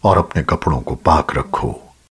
اور اپنے کپڑوں کو پاک رکھو۔